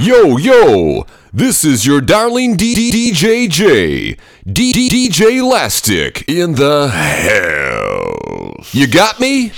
Yo, yo, this is your darling D- D- DJJ, Elastic in the house. You got me?